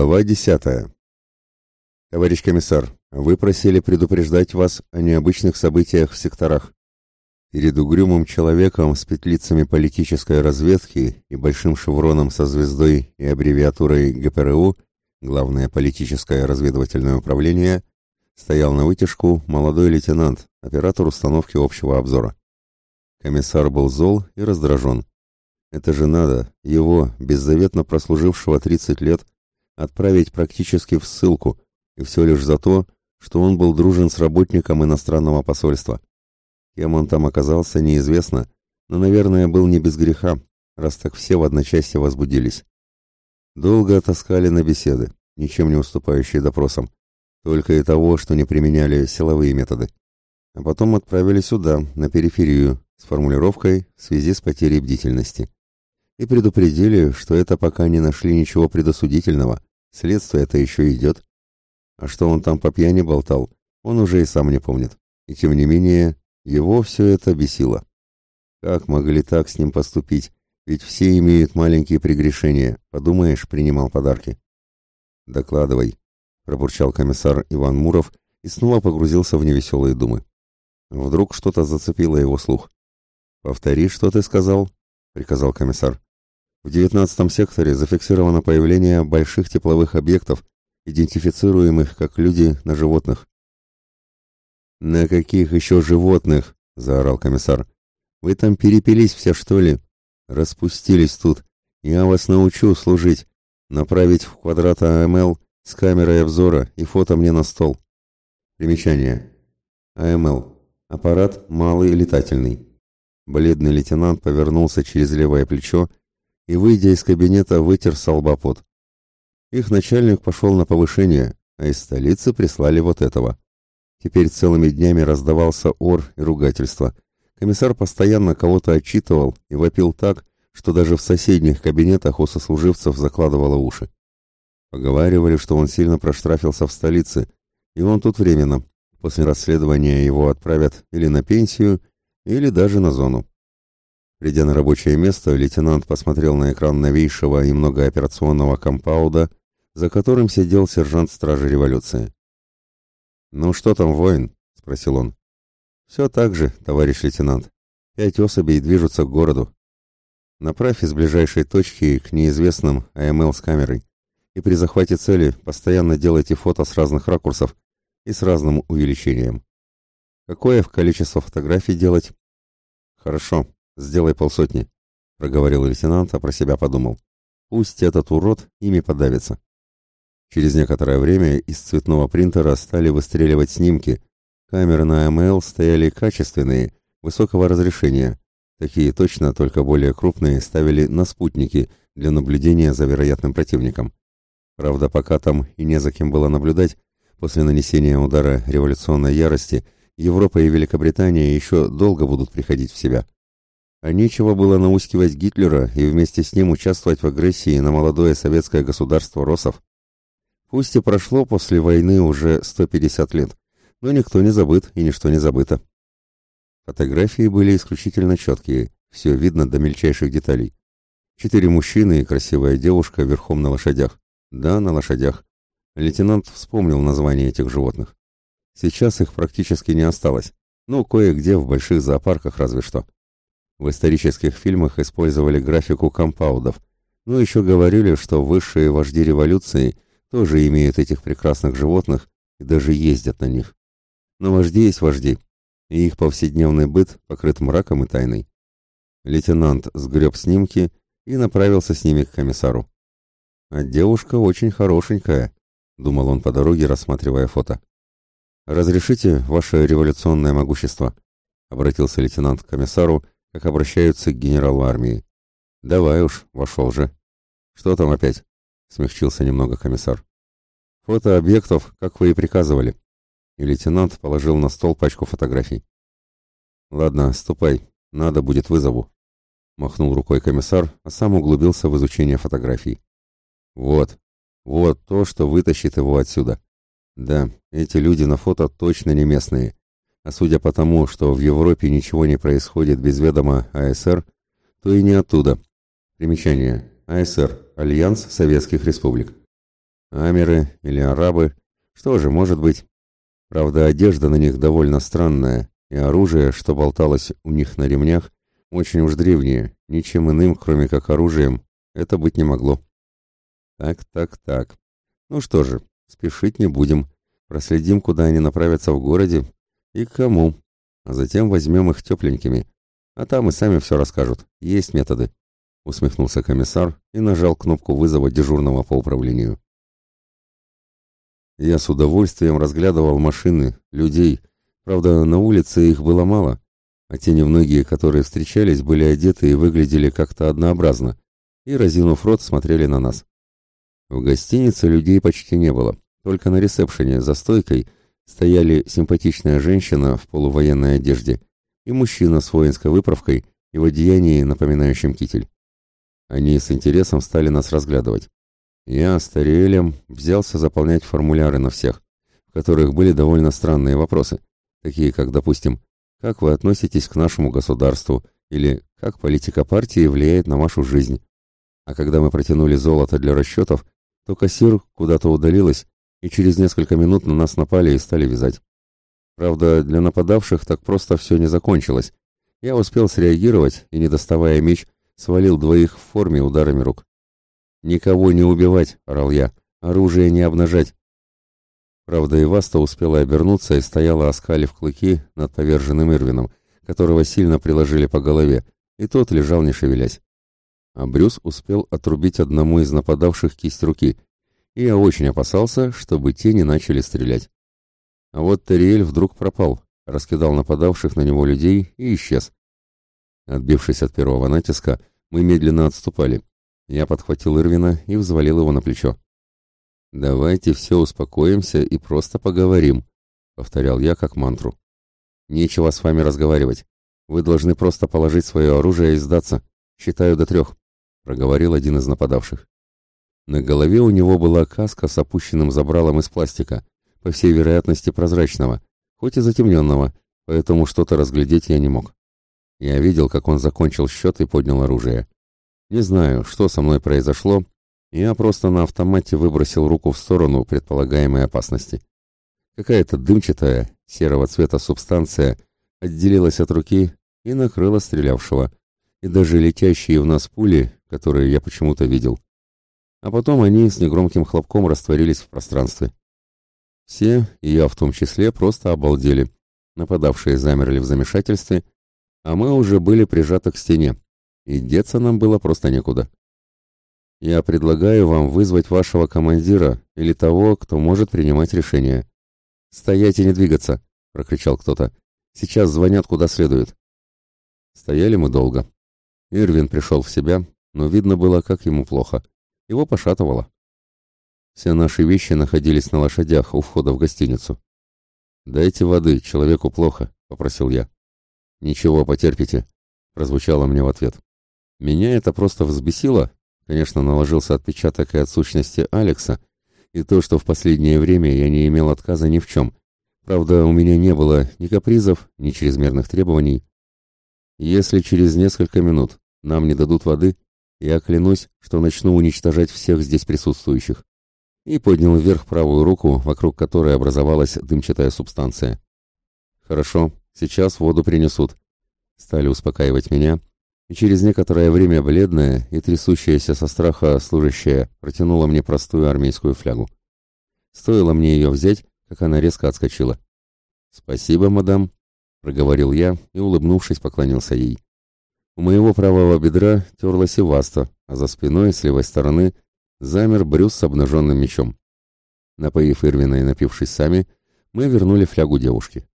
Глава десятая. Товарищ комиссар, вы просили предупреждать вас о необычных событиях в секторах. Перед угрюмым человеком с петлицами политической разведки и большим шевроном со звездой и аббревиатурой ГПРУ, главное политическое разведывательное управление, стоял на вытяжку молодой лейтенант, оператор установки общего обзора. Комиссар был зол и раздражен. Это же надо, его, беззаветно прослужившего 30 лет, отправить практически в ссылку, и все лишь за то, что он был дружен с работником иностранного посольства. Кем он там оказался, неизвестно, но, наверное, был не без греха, раз так все в одночасье возбудились. Долго таскали на беседы, ничем не уступающие допросам, только и того, что не применяли силовые методы. А потом отправили сюда, на периферию, с формулировкой «в связи с потерей бдительности». И предупредили, что это пока не нашли ничего предосудительного, Следствие это еще идет. А что он там по пьяни болтал, он уже и сам не помнит. И тем не менее, его все это бесило. Как могли так с ним поступить? Ведь все имеют маленькие прегрешения. Подумаешь, принимал подарки. Докладывай, пробурчал комиссар Иван Муров и снова погрузился в невеселые думы. Вдруг что-то зацепило его слух. «Повтори, что ты сказал», — приказал комиссар. В 19 секторе зафиксировано появление больших тепловых объектов, идентифицируемых как люди на животных. «На каких еще животных?» — заорал комиссар. «Вы там перепились все, что ли? Распустились тут. Я вас научу служить. Направить в квадрат АМЛ с камерой обзора и фото мне на стол». Примечание. АМЛ. Аппарат малый летательный. Бледный лейтенант повернулся через левое плечо и, выйдя из кабинета, вытер с лба пот. Их начальник пошел на повышение, а из столицы прислали вот этого. Теперь целыми днями раздавался ор и ругательство. Комиссар постоянно кого-то отчитывал и вопил так, что даже в соседних кабинетах у сослуживцев закладывало уши. Поговаривали, что он сильно проштрафился в столице, и он тут временно. После расследования его отправят или на пенсию, или даже на зону. Придя на рабочее место, лейтенант посмотрел на экран новейшего и многооперационного компауда, за которым сидел сержант стражи революции. «Ну что там, воин?» — спросил он. «Все так же, товарищ лейтенант. Пять особей движутся к городу. Направь из ближайшей точки к неизвестным АМЛ с камерой. И при захвате цели постоянно делайте фото с разных ракурсов и с разным увеличением. Какое в количество фотографий делать? Хорошо, «Сделай полсотни», — проговорил лейтенант, а про себя подумал. «Пусть этот урод ими подавится». Через некоторое время из цветного принтера стали выстреливать снимки. Камеры на АМЛ стояли качественные, высокого разрешения. Такие точно, только более крупные, ставили на спутники для наблюдения за вероятным противником. Правда, пока там и не за кем было наблюдать, после нанесения удара революционной ярости Европа и Великобритания еще долго будут приходить в себя. А нечего было наускивать Гитлера и вместе с ним участвовать в агрессии на молодое советское государство Росов. Пусть и прошло после войны уже 150 лет, но никто не забыт и ничто не забыто. Фотографии были исключительно четкие, все видно до мельчайших деталей. Четыре мужчины и красивая девушка верхом на лошадях. Да, на лошадях. Лейтенант вспомнил название этих животных. Сейчас их практически не осталось. Ну, кое-где в больших зоопарках разве что. В исторических фильмах использовали графику компаудов, но еще говорили, что высшие вожди революции тоже имеют этих прекрасных животных и даже ездят на них. Но вожди есть вожди, и их повседневный быт покрыт мраком и тайной. Лейтенант сгреб снимки и направился с ними к комиссару. «А девушка очень хорошенькая», — думал он по дороге, рассматривая фото. «Разрешите ваше революционное могущество?» — обратился лейтенант к комиссару, как обращаются к генералу армии. «Давай уж, вошел же». «Что там опять?» — смягчился немного комиссар. «Фото объектов, как вы и приказывали». И лейтенант положил на стол пачку фотографий. «Ладно, ступай, надо будет вызову», — махнул рукой комиссар, а сам углубился в изучение фотографий. «Вот, вот то, что вытащит его отсюда. Да, эти люди на фото точно не местные. А судя по тому, что в Европе ничего не происходит без ведома АСР, то и не оттуда. Примечание. АСР – Альянс Советских Республик. Амеры или арабы, что же, может быть. Правда, одежда на них довольно странная, и оружие, что болталось у них на ремнях, очень уж древнее, ничем иным, кроме как оружием, это быть не могло. Так, так, так. Ну что же, спешить не будем. Проследим, куда они направятся в городе и к кому. А затем возьмем их тепленькими. А там и сами все расскажут. Есть методы. Усмехнулся комиссар и нажал кнопку вызова дежурного по управлению. Я с удовольствием разглядывал машины, людей. Правда, на улице их было мало, а те немногие, которые встречались, были одеты и выглядели как-то однообразно, и, разинув рот, смотрели на нас. В гостинице людей почти не было, только на ресепшене за стойкой стояли симпатичная женщина в полувоенной одежде и мужчина с воинской выправкой и в одеянии, напоминающем китель. Они с интересом стали нас разглядывать. Я с Тариэлем взялся заполнять формуляры на всех, в которых были довольно странные вопросы, такие как, допустим, «Как вы относитесь к нашему государству?» или «Как политика партии влияет на вашу жизнь?» А когда мы протянули золото для расчетов, то кассир куда-то удалилась, и через несколько минут на нас напали и стали вязать. Правда, для нападавших так просто все не закончилось. Я успел среагировать и, не доставая меч, свалил двоих в форме ударами рук. «Никого не убивать!» — орал я. «Оружие не обнажать!» Правда, Иваста успела обернуться и стояла, оскалив клыки над поверженным Ирвином, которого сильно приложили по голове, и тот лежал, не шевелясь а Брюс успел отрубить одному из нападавших кисть руки, и я очень опасался, чтобы те не начали стрелять. А вот Терриэль вдруг пропал, раскидал нападавших на него людей и исчез. Отбившись от первого натиска, мы медленно отступали. Я подхватил Ирвина и взвалил его на плечо. «Давайте все успокоимся и просто поговорим», — повторял я как мантру. «Нечего с вами разговаривать. Вы должны просто положить свое оружие и сдаться. Считаю до трех» проговорил один из нападавших. На голове у него была каска с опущенным забралом из пластика, по всей вероятности прозрачного, хоть и затемненного, поэтому что-то разглядеть я не мог. Я видел, как он закончил счет и поднял оружие. Не знаю, что со мной произошло, я просто на автомате выбросил руку в сторону предполагаемой опасности. Какая-то дымчатая, серого цвета субстанция отделилась от руки и накрыла стрелявшего, и даже летящие в нас пули которые я почему-то видел. А потом они с негромким хлопком растворились в пространстве. Все, и я в том числе, просто обалдели. Нападавшие замерли в замешательстве, а мы уже были прижаты к стене, и деться нам было просто некуда. Я предлагаю вам вызвать вашего командира или того, кто может принимать решения. «Стоять и не двигаться!» — прокричал кто-то. «Сейчас звонят куда следует». Стояли мы долго. Ирвин пришел в себя, но видно было, как ему плохо. Его пошатывало. Все наши вещи находились на лошадях у входа в гостиницу. «Дайте воды, человеку плохо», — попросил я. «Ничего, потерпите», — прозвучало мне в ответ. Меня это просто взбесило. Конечно, наложился отпечаток и от сущности Алекса, и то, что в последнее время я не имел отказа ни в чем. Правда, у меня не было ни капризов, ни чрезмерных требований. Если через несколько минут нам не дадут воды, я клянусь, что начну уничтожать всех здесь присутствующих. И поднял вверх правую руку, вокруг которой образовалась дымчатая субстанция. Хорошо, сейчас воду принесут. Стали успокаивать меня, и через некоторое время бледная и трясущаяся со страха служащая протянула мне простую армейскую флягу. Стоило мне ее взять, как она резко отскочила. «Спасибо, мадам», — проговорил я и, улыбнувшись, поклонился ей. У моего правого бедра терлась Иваста, а за спиной, с левой стороны, замер Брюс с обнаженным мечом. Напоив Ирвина и напившись сами, мы вернули флягу девушке.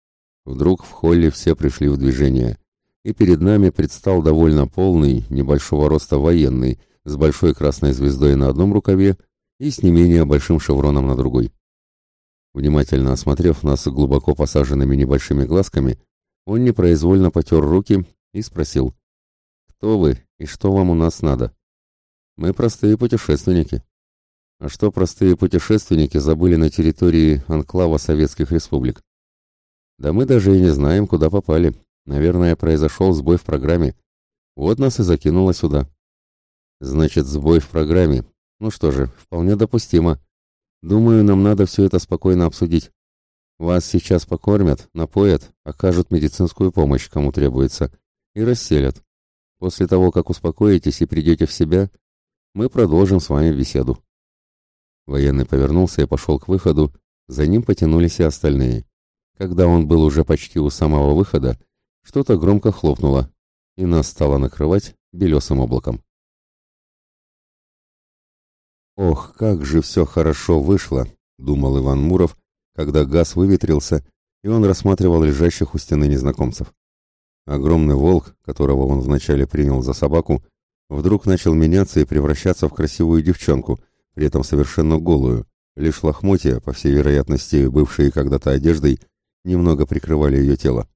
Вдруг в холле все пришли в движение, и перед нами предстал довольно полный, небольшого роста военный, с большой красной звездой на одном рукаве и с не менее большим шевроном на другой. Внимательно осмотрев нас глубоко посаженными небольшими глазками, он непроизвольно потер руки и спросил, кто вы и что вам у нас надо? Мы простые путешественники. А что простые путешественники забыли на территории анклава советских республик? Да мы даже и не знаем, куда попали. Наверное, произошел сбой в программе. Вот нас и закинуло сюда. Значит, сбой в программе. Ну что же, вполне допустимо. Думаю, нам надо все это спокойно обсудить. Вас сейчас покормят, напоят, окажут медицинскую помощь, кому требуется, и расселят. После того, как успокоитесь и придете в себя, мы продолжим с вами беседу. Военный повернулся и пошел к выходу, за ним потянулись и остальные. Когда он был уже почти у самого выхода, что-то громко хлопнуло, и нас стало накрывать белесым облаком. «Ох, как же все хорошо вышло!» — думал Иван Муров, когда газ выветрился, и он рассматривал лежащих у стены незнакомцев. Огромный волк, которого он вначале принял за собаку, вдруг начал меняться и превращаться в красивую девчонку, при этом совершенно голую. Лишь лохмотья, по всей вероятности, бывшие когда-то одеждой, немного прикрывали ее тело.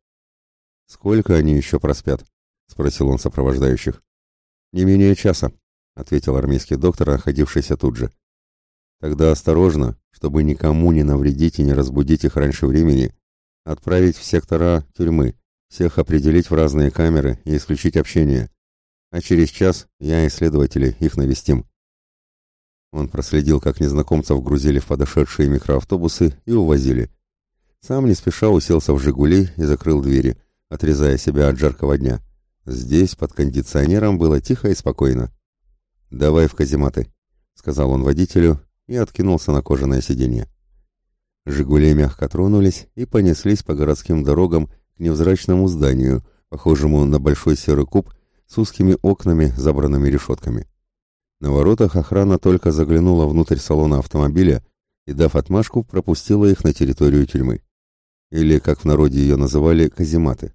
«Сколько они еще проспят?» — спросил он сопровождающих. «Не менее часа», — ответил армейский доктор, находившийся тут же. «Тогда осторожно, чтобы никому не навредить и не разбудить их раньше времени, отправить в сектора тюрьмы, всех определить в разные камеры и исключить общение. А через час я и следователи их навестим». Он проследил, как незнакомцев грузили в подошедшие микроавтобусы и увозили. Сам не спеша уселся в «Жигули» и закрыл двери, отрезая себя от жаркого дня. Здесь, под кондиционером, было тихо и спокойно. «Давай в казематы», — сказал он водителю и откинулся на кожаное сиденье. «Жигули» мягко тронулись и понеслись по городским дорогам к невзрачному зданию, похожему на большой серый куб с узкими окнами, забранными решетками. На воротах охрана только заглянула внутрь салона автомобиля и, дав отмашку, пропустила их на территорию тюрьмы или, как в народе ее называли, казематы.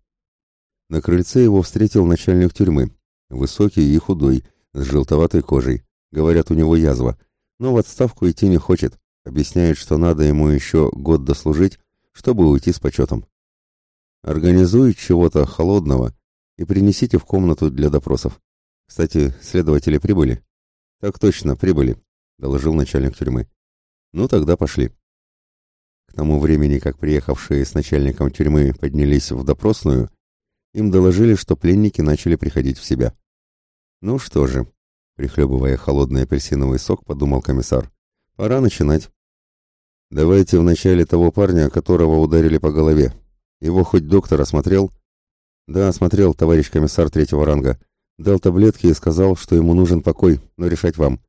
На крыльце его встретил начальник тюрьмы, высокий и худой, с желтоватой кожей. Говорят, у него язва, но в отставку идти не хочет, объясняет, что надо ему еще год дослужить, чтобы уйти с почетом. Организуй чего-то холодного и принесите в комнату для допросов. Кстати, следователи прибыли? Так точно, прибыли, доложил начальник тюрьмы. Ну тогда пошли. К тому времени, как приехавшие с начальником тюрьмы поднялись в допросную, им доложили, что пленники начали приходить в себя. «Ну что же», — прихлебывая холодный апельсиновый сок, подумал комиссар, — «пора начинать». «Давайте вначале того парня, которого ударили по голове. Его хоть доктор осмотрел?» «Да, осмотрел, товарищ комиссар третьего ранга. Дал таблетки и сказал, что ему нужен покой, но решать вам».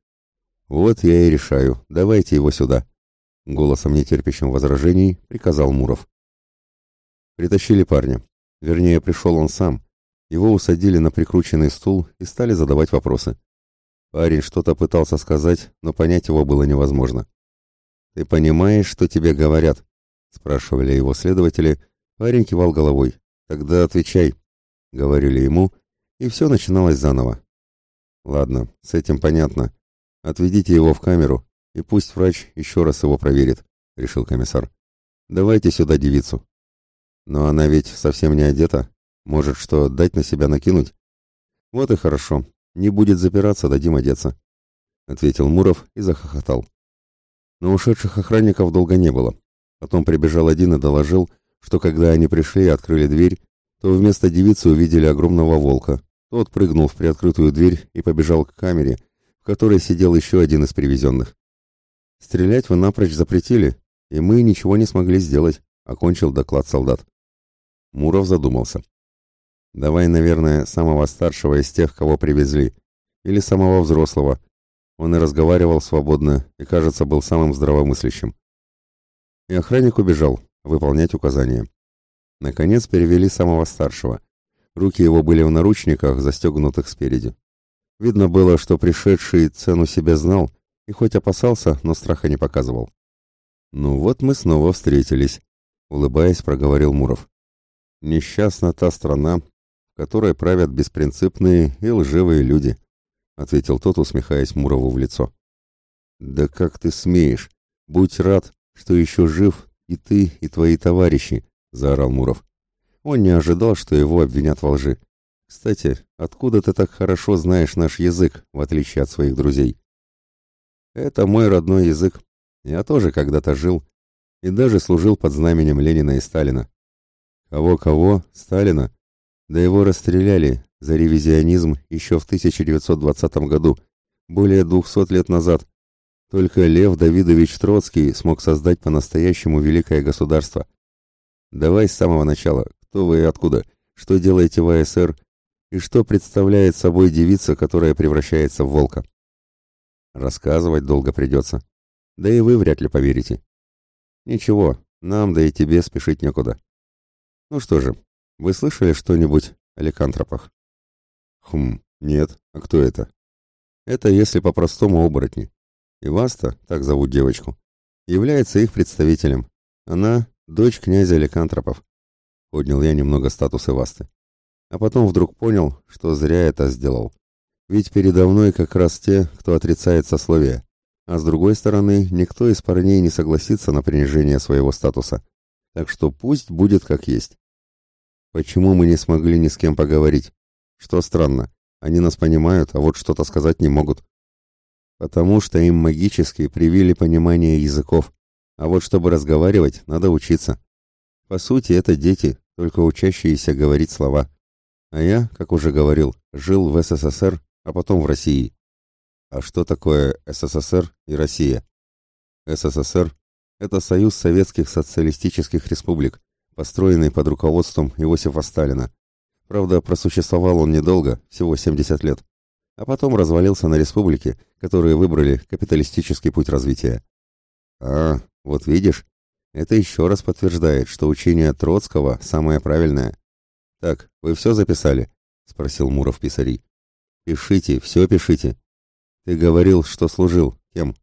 «Вот я и решаю. Давайте его сюда». Голосом нетерпящим возражений приказал Муров. Притащили парня. Вернее, пришел он сам. Его усадили на прикрученный стул и стали задавать вопросы. Парень что-то пытался сказать, но понять его было невозможно. «Ты понимаешь, что тебе говорят?» — спрашивали его следователи. Парень кивал головой. «Тогда отвечай», — говорили ему, и все начиналось заново. «Ладно, с этим понятно. Отведите его в камеру, и пусть врач еще раз его проверит, решил комиссар. Давайте сюда девицу. Но она ведь совсем не одета. Может, что дать на себя накинуть? Вот и хорошо. Не будет запираться, дадим одеться. Ответил Муров и захохотал. Но ушедших охранников долго не было. Потом прибежал один и доложил, что когда они пришли и открыли дверь, то вместо девицы увидели огромного волка. Тот прыгнул в приоткрытую дверь и побежал к камере, в которой сидел еще один из привезенных. Стрелять вы напрочь запретили, и мы ничего не смогли сделать, окончил доклад солдат. Муров задумался. Давай, наверное, самого старшего из тех, кого привезли, или самого взрослого. Он и разговаривал свободно, и, кажется, был самым здравомыслящим. И охранник убежал, выполнять указания. Наконец перевели самого старшего. Руки его были в наручниках, застегнутых спереди. Видно было, что пришедший цену себе знал и хоть опасался, но страха не показывал. «Ну вот мы снова встретились», — улыбаясь, проговорил Муров. «Несчастна та страна, в которой правят беспринципные и лживые люди», — ответил тот, усмехаясь Мурову в лицо. «Да как ты смеешь? Будь рад, что еще жив и ты, и твои товарищи», — заорал Муров. Он не ожидал, что его обвинят во лжи. «Кстати, откуда ты так хорошо знаешь наш язык, в отличие от своих друзей?» Это мой родной язык. Я тоже когда-то жил и даже служил под знаменем Ленина и Сталина. Кого-кого? Сталина? Да его расстреляли за ревизионизм еще в 1920 году, более 200 лет назад. Только Лев Давидович Троцкий смог создать по-настоящему великое государство. Давай с самого начала. Кто вы и откуда? Что делаете в АСР? И что представляет собой девица, которая превращается в волка? Рассказывать долго придется. Да и вы вряд ли поверите. Ничего, нам, да и тебе спешить некуда. Ну что же, вы слышали что-нибудь о ликантропах? Хм, нет. А кто это? Это, если по-простому, оборотни. Иваста, так зовут девочку, является их представителем. Она — дочь князя Ликантропов. Поднял я немного статус Ивасты. А потом вдруг понял, что зря это сделал. Ведь передо мной как раз те, кто отрицает сословие. А с другой стороны, никто из парней не согласится на принижение своего статуса. Так что пусть будет как есть. Почему мы не смогли ни с кем поговорить? Что странно, они нас понимают, а вот что-то сказать не могут. Потому что им магически привили понимание языков. А вот чтобы разговаривать, надо учиться. По сути, это дети, только учащиеся говорить слова. А я, как уже говорил, жил в СССР, а потом в России. А что такое СССР и Россия? СССР – это Союз Советских Социалистических Республик, построенный под руководством Иосифа Сталина. Правда, просуществовал он недолго, всего 70 лет. А потом развалился на республики, которые выбрали капиталистический путь развития. А, вот видишь, это еще раз подтверждает, что учение Троцкого самое правильное. Так, вы все записали? Спросил Муров писарей. Пишите, все пишите. Ты говорил, что служил. Кем?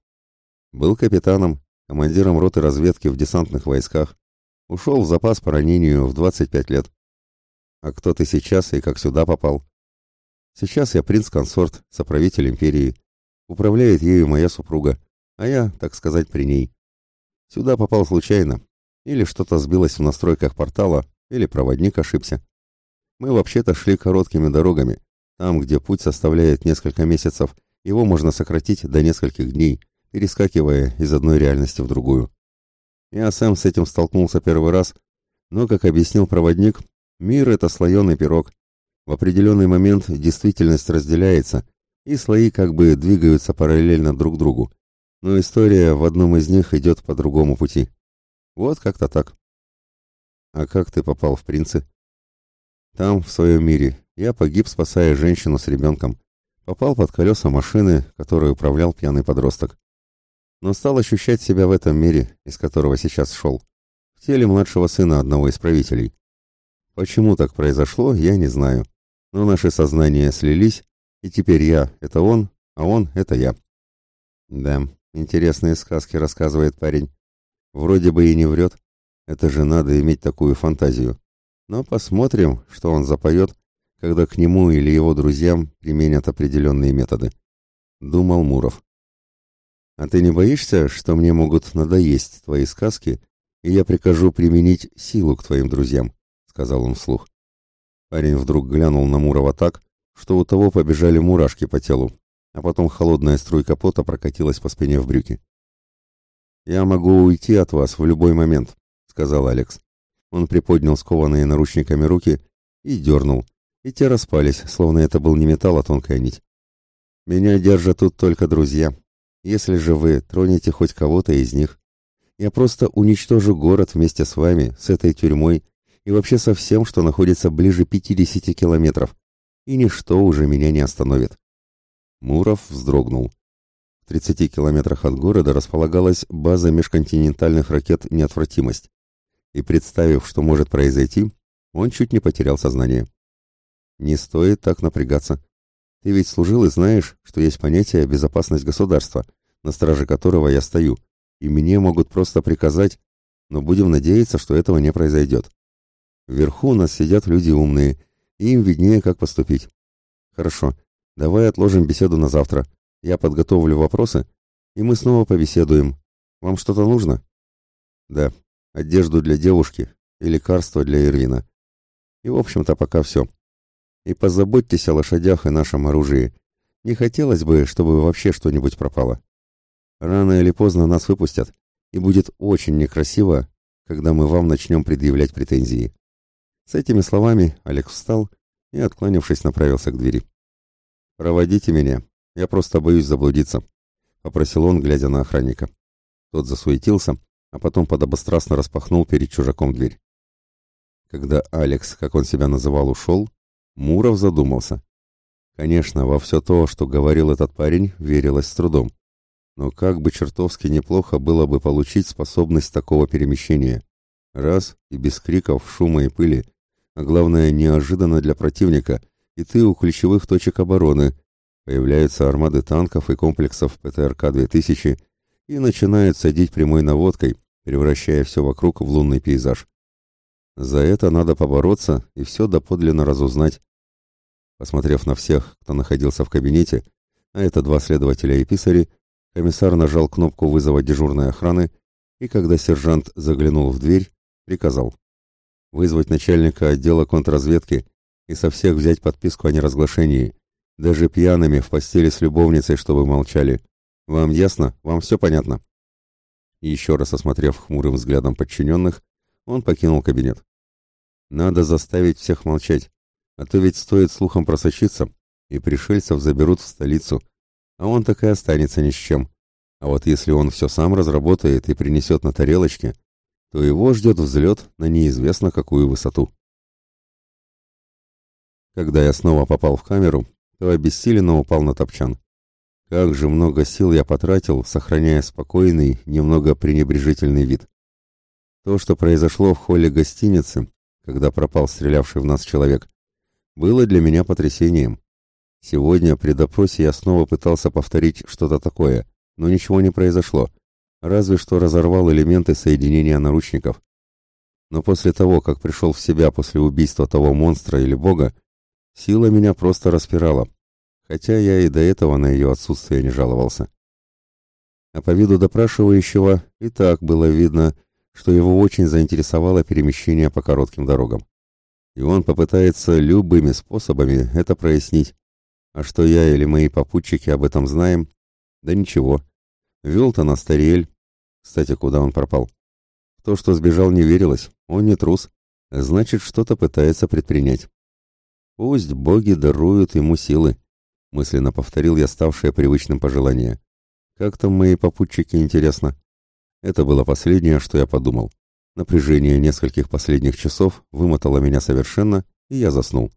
Был капитаном, командиром роты разведки в десантных войсках. Ушел в запас по ранению в 25 лет. А кто ты сейчас и как сюда попал? Сейчас я принц-консорт, соправитель империи. Управляет ею моя супруга, а я, так сказать, при ней. Сюда попал случайно. Или что-то сбилось в настройках портала, или проводник ошибся. Мы вообще-то шли короткими дорогами. Там, где путь составляет несколько месяцев, его можно сократить до нескольких дней, перескакивая из одной реальности в другую. Я сам с этим столкнулся первый раз, но, как объяснил проводник, мир — это слоеный пирог. В определенный момент действительность разделяется, и слои как бы двигаются параллельно друг другу. Но история в одном из них идет по другому пути. Вот как-то так. А как ты попал в принцы? Там, в своем мире, я погиб, спасая женщину с ребенком. Попал под колеса машины, которой управлял пьяный подросток. Но стал ощущать себя в этом мире, из которого сейчас шел. В теле младшего сына одного из правителей. Почему так произошло, я не знаю. Но наши сознания слились, и теперь я — это он, а он — это я. Да, интересные сказки рассказывает парень. Вроде бы и не врет. Это же надо иметь такую фантазию. Но посмотрим, что он запоет, когда к нему или его друзьям применят определенные методы. Думал Муров. А ты не боишься, что мне могут надоесть твои сказки, и я прикажу применить силу к твоим друзьям? Сказал он вслух. Парень вдруг глянул на Мурова так, что у того побежали мурашки по телу, а потом холодная струйка пота прокатилась по спине в брюки. «Я могу уйти от вас в любой момент», — сказал Алекс. Он приподнял скованные наручниками руки и дернул, и те распались, словно это был не металл, а тонкая нить. «Меня держат тут только друзья. Если же вы тронете хоть кого-то из них, я просто уничтожу город вместе с вами, с этой тюрьмой и вообще со всем, что находится ближе 50 километров и ничто уже меня не остановит. Муров вздрогнул. В 30 километрах от города располагалась база межконтинентальных ракет «Неотвратимость». И представив, что может произойти, он чуть не потерял сознание. Не стоит так напрягаться. Ты ведь служил и знаешь, что есть понятие «безопасность государства», на страже которого я стою, и мне могут просто приказать, но будем надеяться, что этого не произойдет. Вверху у нас сидят люди умные, и им виднее, как поступить. Хорошо, давай отложим беседу на завтра. Я подготовлю вопросы, и мы снова побеседуем. Вам что-то нужно? Да, одежду для девушки и лекарства для Ирвина. И, в общем-то, пока все. И позаботьтесь о лошадях и нашем оружии. Не хотелось бы, чтобы вообще что-нибудь пропало. Рано или поздно нас выпустят, и будет очень некрасиво, когда мы вам начнем предъявлять претензии. С этими словами Олег встал и, откланившись, направился к двери. «Проводите меня. Я просто боюсь заблудиться. — попросил он, глядя на охранника. Тот засуетился, а потом подобострастно распахнул перед чужаком дверь. Когда Алекс, как он себя называл, ушел, Муров задумался. Конечно, во все то, что говорил этот парень, верилось с трудом. Но как бы чертовски неплохо было бы получить способность такого перемещения. Раз и без криков, шума и пыли, а главное, неожиданно для противника, и ты у ключевых точек обороны. Появляются армады танков и комплексов ПТРК-2000 и начинают садить прямой наводкой, превращая все вокруг в лунный пейзаж. За это надо побороться и все доподлинно разузнать. Посмотрев на всех, кто находился в кабинете, а это два следователя и писари, комиссар нажал кнопку вызова дежурной охраны и, когда сержант заглянул в дверь, приказал вызвать начальника отдела контрразведки и со всех взять подписку о неразглашении, даже пьяными в постели с любовницей, чтобы молчали. Вам ясно? Вам все понятно?» Еще раз осмотрев хмурым взглядом подчиненных, он покинул кабинет. «Надо заставить всех молчать, а то ведь стоит слухом просочиться, и пришельцев заберут в столицу, а он так и останется ни с чем. А вот если он все сам разработает и принесет на тарелочке, то его ждет взлет на неизвестно какую высоту». Когда я снова попал в камеру, то обессиленно упал на топчан. Как же много сил я потратил, сохраняя спокойный, немного пренебрежительный вид. То, что произошло в холле гостиницы, когда пропал стрелявший в нас человек, было для меня потрясением. Сегодня при допросе я снова пытался повторить что-то такое, но ничего не произошло, разве что разорвал элементы соединения наручников. Но после того, как пришел в себя после убийства того монстра или бога, сила меня просто распирала, хотя я и до этого на ее отсутствие не жаловался. А по виду допрашивающего и так было видно, что его очень заинтересовало перемещение по коротким дорогам. И он попытается любыми способами это прояснить. А что я или мои попутчики об этом знаем? Да ничего. Вел-то на Стариэль. Кстати, куда он пропал? В то, что сбежал, не верилось. Он не трус. Значит, что-то пытается предпринять. Пусть боги даруют ему силы. Мысленно повторил я ставшее привычным пожелание. Как там мои попутчики, интересно? Это было последнее, что я подумал. Напряжение нескольких последних часов вымотало меня совершенно, и я заснул.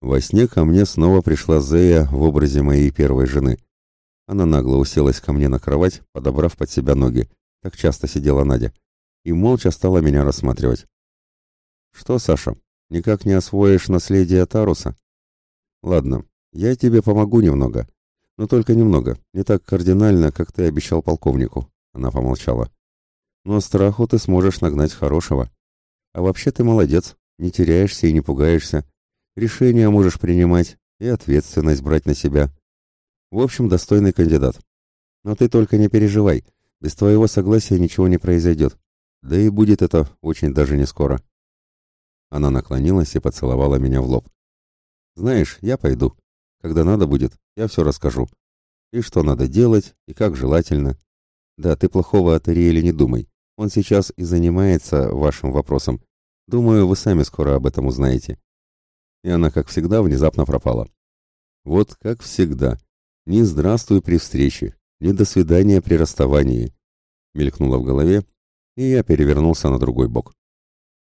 Во сне ко мне снова пришла Зея в образе моей первой жены. Она нагло уселась ко мне на кровать, подобрав под себя ноги. Так часто сидела Надя. И молча стала меня рассматривать. «Что, Саша, никак не освоишь наследие Таруса?» «Ладно, я тебе помогу немного, но только немного, не так кардинально, как ты обещал полковнику. Она помолчала. Но страху ты сможешь нагнать хорошего. А вообще ты молодец, не теряешься и не пугаешься. Решения можешь принимать и ответственность брать на себя. В общем, достойный кандидат. Но ты только не переживай, без твоего согласия ничего не произойдет. Да и будет это очень даже не скоро. Она наклонилась и поцеловала меня в лоб. Знаешь, я пойду. Когда надо будет, я все расскажу. И что надо делать, и как желательно. Да, ты плохого о Тариэле не думай. Он сейчас и занимается вашим вопросом. Думаю, вы сами скоро об этом узнаете. И она, как всегда, внезапно пропала. Вот как всегда. Ни здравствуй при встрече, ни до свидания при расставании. Мелькнуло в голове, и я перевернулся на другой бок.